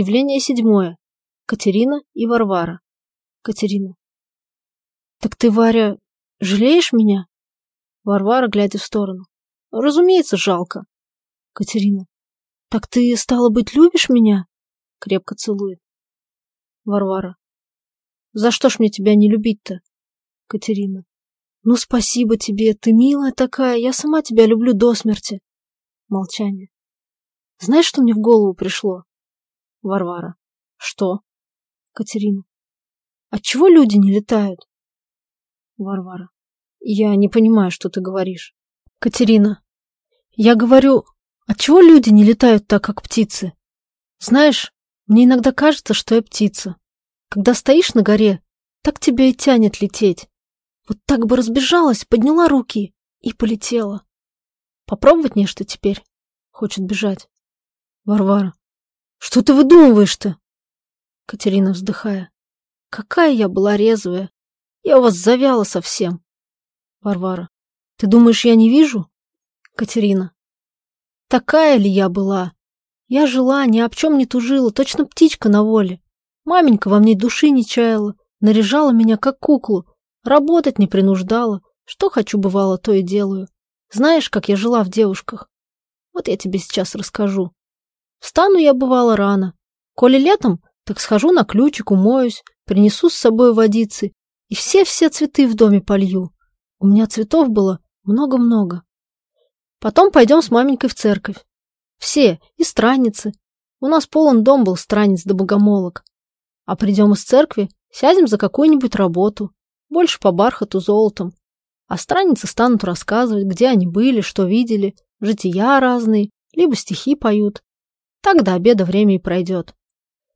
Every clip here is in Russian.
Явление седьмое. Катерина и Варвара. Катерина. Так ты, Варя, жалеешь меня? Варвара, глядя в сторону. Разумеется, жалко. Катерина. Так ты, стало быть, любишь меня? Крепко целует. Варвара. За что ж мне тебя не любить-то? Катерина. Ну, спасибо тебе, ты милая такая, я сама тебя люблю до смерти. Молчание. Знаешь, что мне в голову пришло? Варвара. Что? Катерина. Отчего люди не летают? Варвара. Я не понимаю, что ты говоришь. Катерина. Я говорю, отчего люди не летают так, как птицы? Знаешь, мне иногда кажется, что я птица. Когда стоишь на горе, так тебя и тянет лететь. Вот так бы разбежалась, подняла руки и полетела. Попробовать нечто теперь? Хочет бежать. Варвара. Что ты выдумываешь-то? Катерина, вздыхая. Какая я была резвая. Я у вас завяла совсем. Варвара. Ты думаешь, я не вижу? Катерина. Такая ли я была? Я жила, ни об чем не тужила, точно птичка на воле. Маменька во мне души не чаяла, наряжала меня как куклу, работать не принуждала. Что хочу, бывало, то и делаю. Знаешь, как я жила в девушках? Вот я тебе сейчас расскажу. Встану я, бывало, рано. Коли летом, так схожу на ключик, умоюсь, принесу с собой водицы и все-все цветы в доме полью. У меня цветов было много-много. Потом пойдем с маменькой в церковь. Все, и страницы. У нас полон дом был страниц да богомолок. А придем из церкви, сядем за какую-нибудь работу. Больше по бархату золотом. А страницы станут рассказывать, где они были, что видели, жития разные, либо стихи поют. Так до обеда время и пройдет.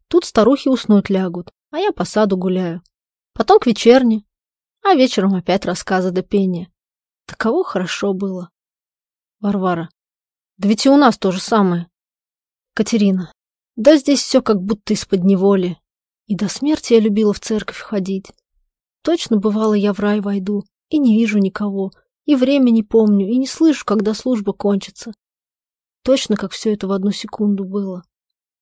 Тут старухи уснуть лягут, а я по саду гуляю. Потом к вечерне, а вечером опять рассказы до пения. Таково хорошо было. Варвара. Да ведь и у нас то же самое. Катерина. Да здесь все как будто из-под неволи. И до смерти я любила в церковь ходить. Точно бывало я в рай войду, и не вижу никого, и время не помню, и не слышу, когда служба кончится. Точно как все это в одну секунду было.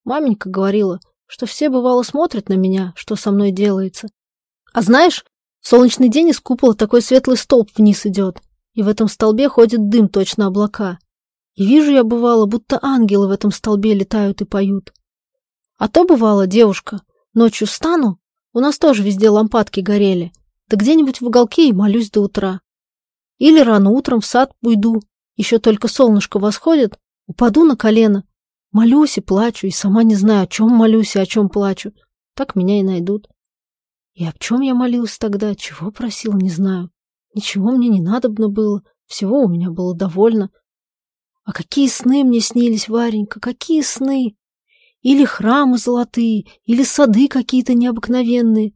Маменька говорила, что все бывало смотрят на меня, что со мной делается. А знаешь, солнечный день из купола такой светлый столб вниз идет, и в этом столбе ходит дым точно облака. И вижу я, бывало, будто ангелы в этом столбе летают и поют. А то, бывало, девушка, ночью встану, у нас тоже везде лампадки горели, да где-нибудь в уголке и молюсь до утра. Или рано утром в сад уйду, еще только солнышко восходит, упаду на колено, молюсь и плачу, и сама не знаю, о чем молюсь и о чем плачу. Так меня и найдут. И об чем я молилась тогда, чего просила, не знаю. Ничего мне не надобно было, всего у меня было довольно. А какие сны мне снились, Варенька, какие сны! Или храмы золотые, или сады какие-то необыкновенные.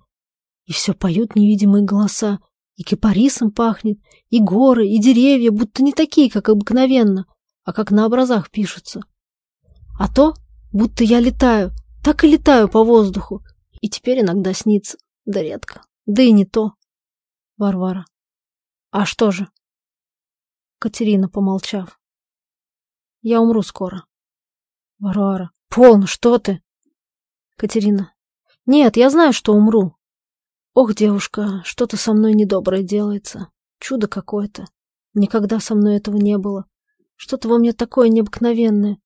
И все поют невидимые голоса, и кипарисом пахнет, и горы, и деревья, будто не такие, как обыкновенно, а как на образах пишутся. А то, будто я летаю, так и летаю по воздуху, и теперь иногда снится, да редко, да и не то. Варвара. А что же? Катерина, помолчав. Я умру скоро. Варвара. Полно, что ты? Катерина. Нет, я знаю, что умру. Ох, девушка, что-то со мной недоброе делается. Чудо какое-то. Никогда со мной этого не было. Что-то во мне такое необыкновенное.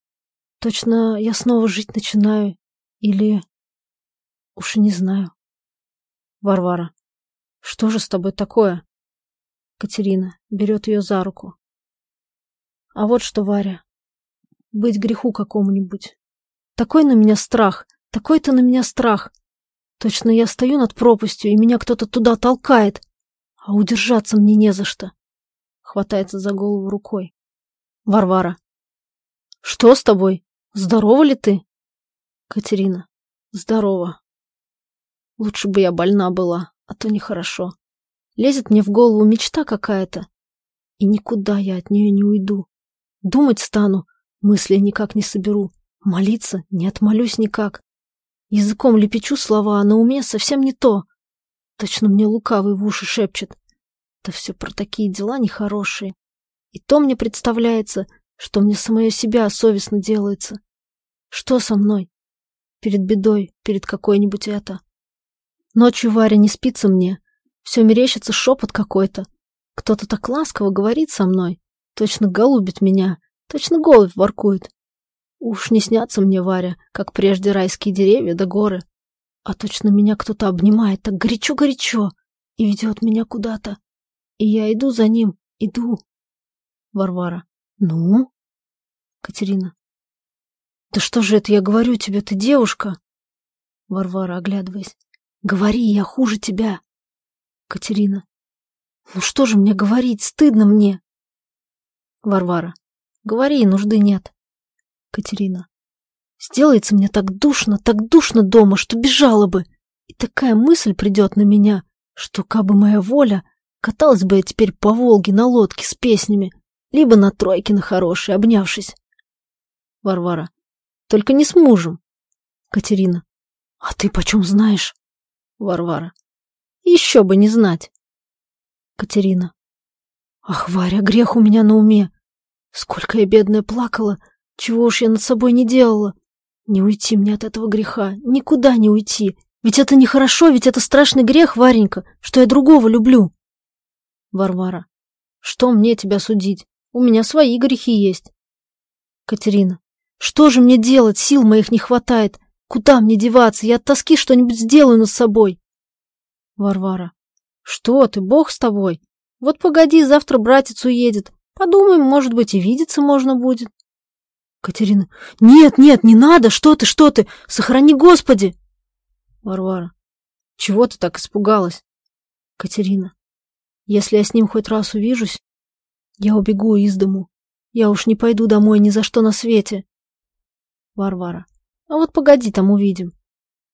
Точно я снова жить начинаю. Или... Уж и не знаю. Варвара. Что же с тобой такое? Катерина берет ее за руку. А вот что, Варя. Быть греху какому-нибудь. Такой на меня страх, такой-то на меня страх. Точно я стою над пропастью, и меня кто-то туда толкает, а удержаться мне не за что. Хватается за голову рукой. Варвара. Что с тобой? Здорова ли ты? Катерина. Здорова. Лучше бы я больна была, а то нехорошо. Лезет мне в голову мечта какая-то, и никуда я от нее не уйду. Думать стану, мысли никак не соберу. Молиться не отмолюсь никак. Языком лепечу слова, а на уме совсем не то. Точно мне лукавый в уши шепчет. Да все про такие дела нехорошие. И то мне представляется, что мне самое себя совестно делается. Что со мной? Перед бедой, перед какой-нибудь это. Ночью, Варя, не спится мне. Все мерещится шепот какой-то. Кто-то так ласково говорит со мной. Точно голубит меня. Точно голубь воркует. Уж не снятся мне, Варя, как прежде райские деревья да горы. А точно меня кто-то обнимает так горячо-горячо и ведет меня куда-то. И я иду за ним, иду. Варвара. Ну? Катерина. Да что же это я говорю тебе, ты девушка? Варвара, оглядываясь. Говори, я хуже тебя. Катерина. Ну что же мне говорить, стыдно мне. Варвара. Говори, нужды нет. Катерина. Сделается мне так душно, так душно дома, что бежала бы. И такая мысль придет на меня, что, кабы моя воля, каталась бы я теперь по Волге на лодке с песнями, либо на тройке на хорошей, обнявшись. Варвара. Только не с мужем. Катерина. А ты почем знаешь? Варвара. Еще бы не знать. Катерина. Ах, Варя, грех у меня на уме. Сколько я, бедная, плакала, чего уж я над собой не делала. Не уйти мне от этого греха, никуда не уйти. Ведь это нехорошо, ведь это страшный грех, Варенька, что я другого люблю. Варвара. Что мне тебя судить? У меня свои грехи есть. Катерина. Что же мне делать? Сил моих не хватает. Куда мне деваться? Я от тоски что-нибудь сделаю над собой. Варвара. Что ты, бог с тобой? Вот погоди, завтра братец уедет. Подумаем, может быть, и видеться можно будет. Катерина. Нет, нет, не надо, что ты, что ты, сохрани Господи. Варвара. Чего ты так испугалась? Катерина. Если я с ним хоть раз увижусь, я убегу из дому. Я уж не пойду домой ни за что на свете. Варвара. А вот погоди, там увидим.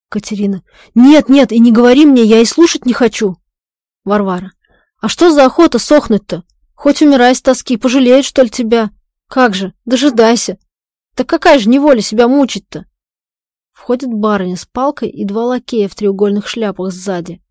Катерина. Нет, нет, и не говори мне, я и слушать не хочу. Варвара. А что за охота сохнуть-то? Хоть умирай с тоски, пожалеет, что ли, тебя? Как же, дожидайся. Так какая же неволя себя мучить-то? Входит барыня с палкой и два лакея в треугольных шляпах сзади.